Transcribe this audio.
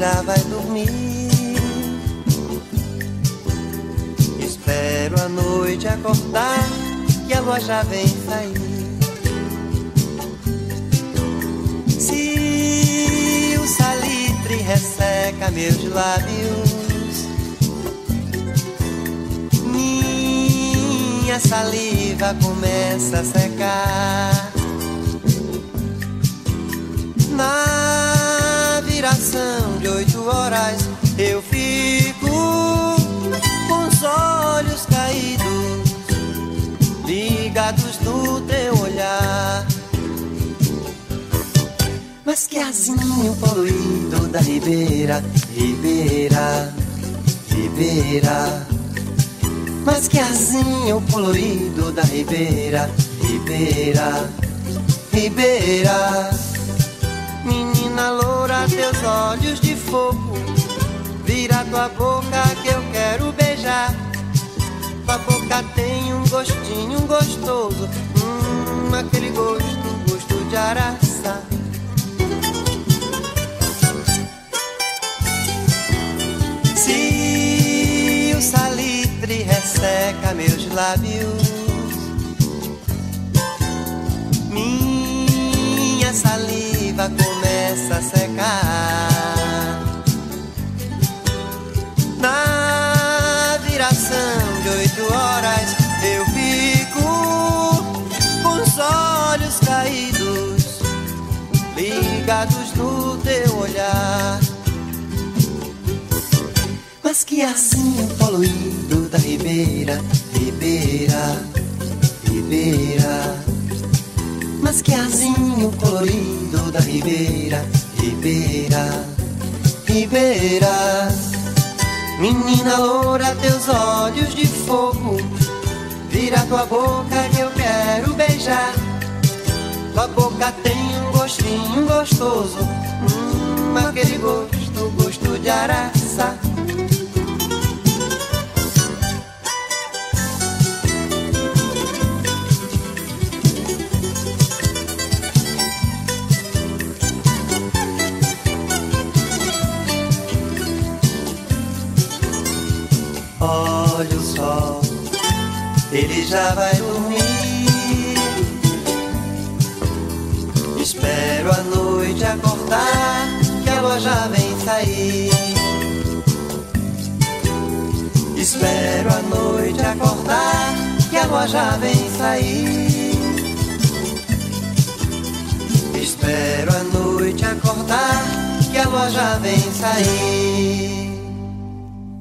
já vai dormir. Espero a noite acordar, que a lua já vem sair. Se o salitre resseca meus lábios, minha saliva começa a secar. Mas que azinho poluído da ribeira, ribeira, ribeira. Mas que azinho colorido da ribeira, ribeira, ribeira. Menina loura, teus olhos de fogo, vira tua boca que eu quero beijar. Tua boca tem um gostinho gostoso, hum, aquele gosto, gosto de araçá. Resseca meus lábios, minha saliva começa a secar. Na viração de oito horas eu fico com os olhos caídos, ligados no teu olhar. Mas que azinho poluído da ribeira, ribeira, ribeira. Mas que azinho colorido da ribeira, ribeira, ribeira. Menina loura, teus olhos de fogo, vira tua boca que eu quero beijar. Tua boca tem um gostinho gostoso, hum, aquele gosto, gosto de araçá. Ele já vai dormir. Espero a noite acordar, que a já vem sair. Espero a noite acordar, que a já vem sair. Espero a noite acordar, que a já vem sair.